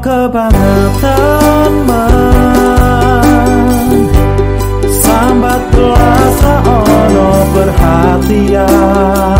kebangetan Sambat rasa ono perhatian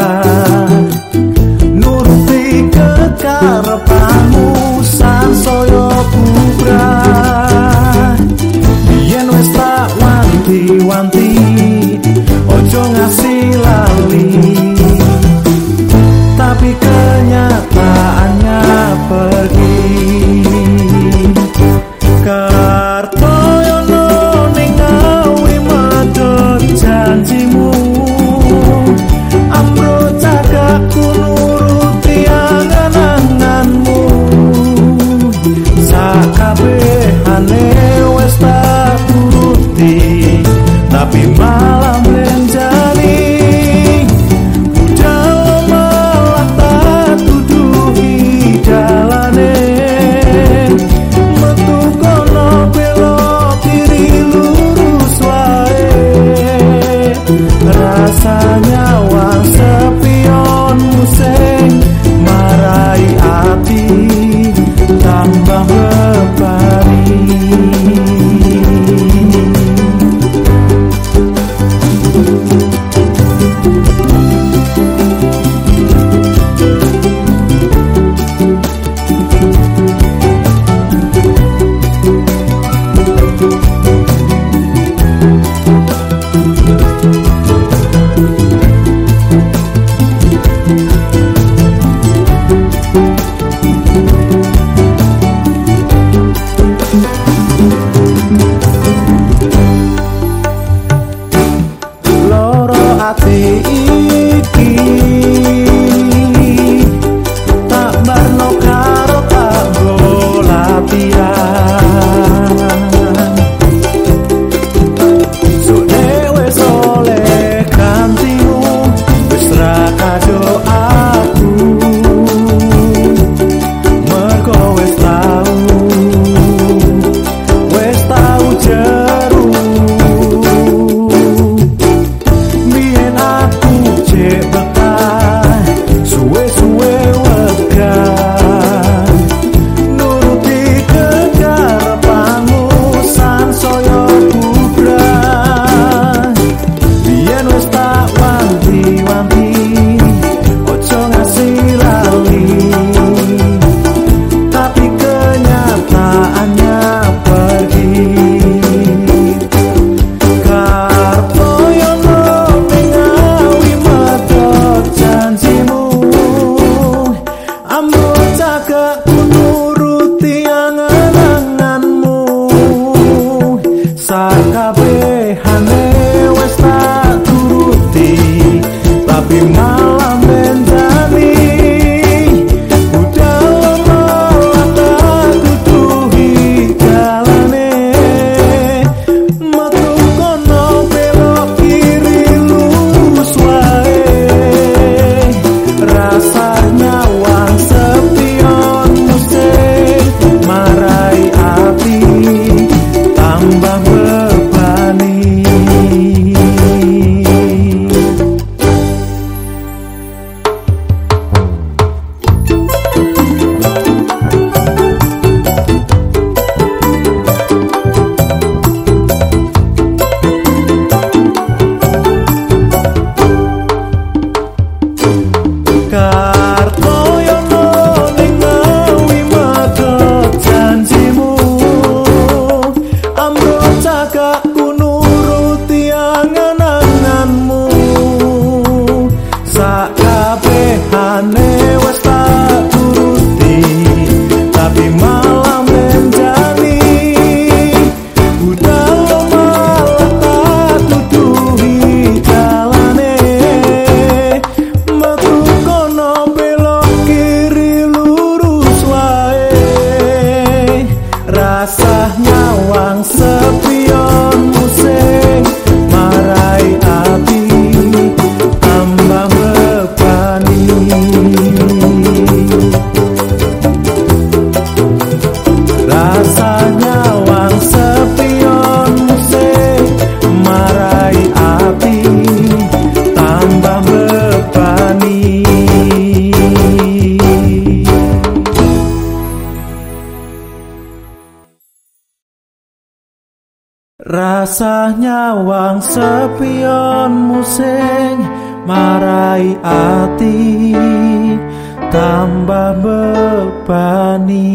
hati iki. Rasa nyawang sepion musing marai ati tambah bebani